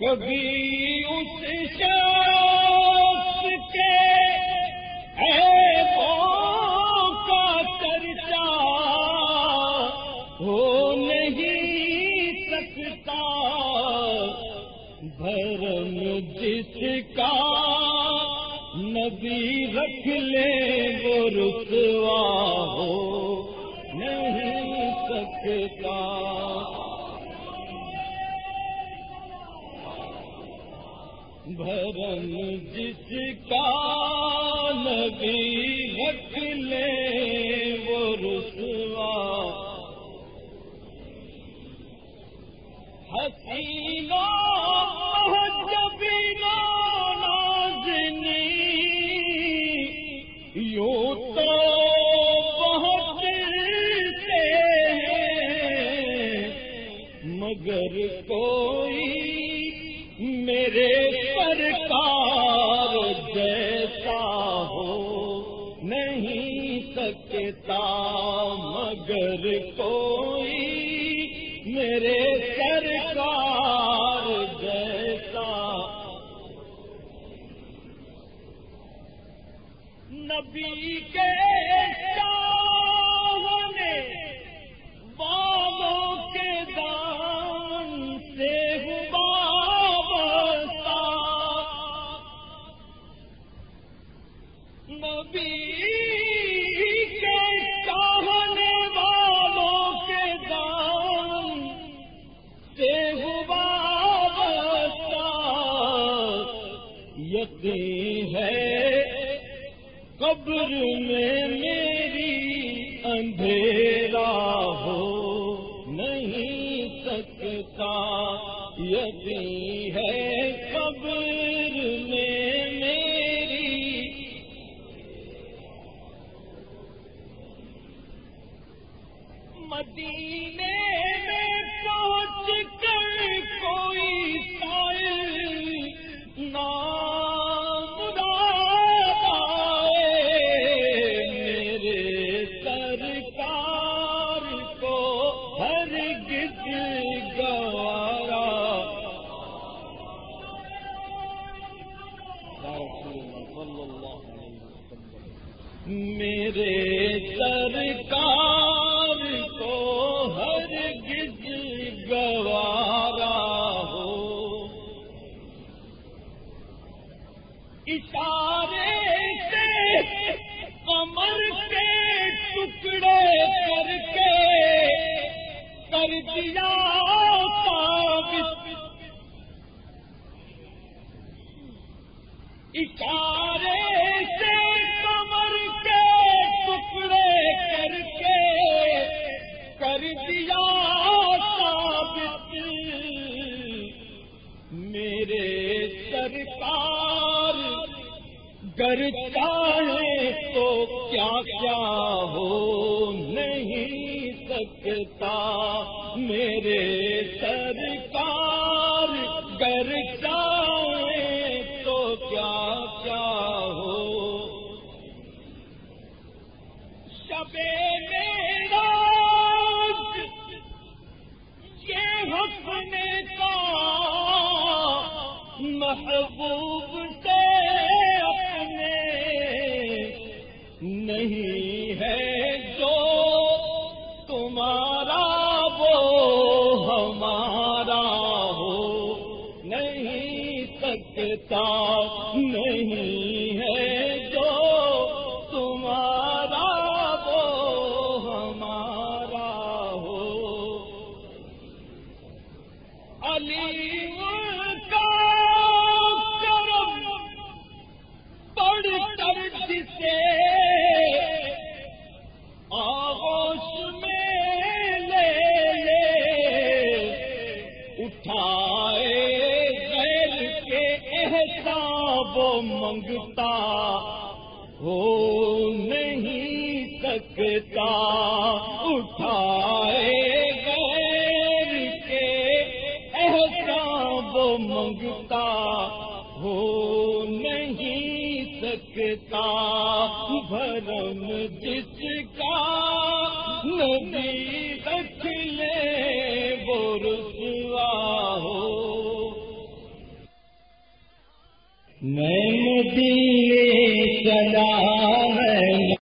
کبھی اس شخص کے کا چرچا ہو نہیں سکتا۔ بھرم جس کا نبی رکھ لے وہ رسوا ہو نہیں سکتا۔ بھرم جس کا نبی رکھ لے وہ رسوا۔ حسینہ جبینا نازنی۔ یوں تو بہت مگر کوئی میرے سرکار جیسا ہو نہیں سکتا مگر کوئی میرے سرکار جیسا۔ نبی کے ہے قبر میں میری اندھیرا ہو نہیں سکتا یقین مدینے میں پہنچ کر کوئی سائل نام میرے سرکار کو ہر گز گوارا۔ میرے سرکار اشارے سے کمر کے ٹکڑے کر کے کر دیا اشارے گر چاہے تو کیا کیا ہو نہیں سکتا؟ میرے سرکار گر چاہے تو کیا کیا ہو؟ شبے میرا یہ حسنے کا محبوب نہیں ہے جو تمہارا وہ ہمارا ہو، نہیں سکتا نہیں ہے جو تمہارا وہ ہمارا ہو۔ علی کا کرم کر جسے اٹھائے غیر کے احساب منگتا ہو نہیں سکتا۔ اٹھائے غیر کے احساب منگتا ہو نہیں سکتا۔ بھرم جس کا نبی رکھ لے وہ رسوا میں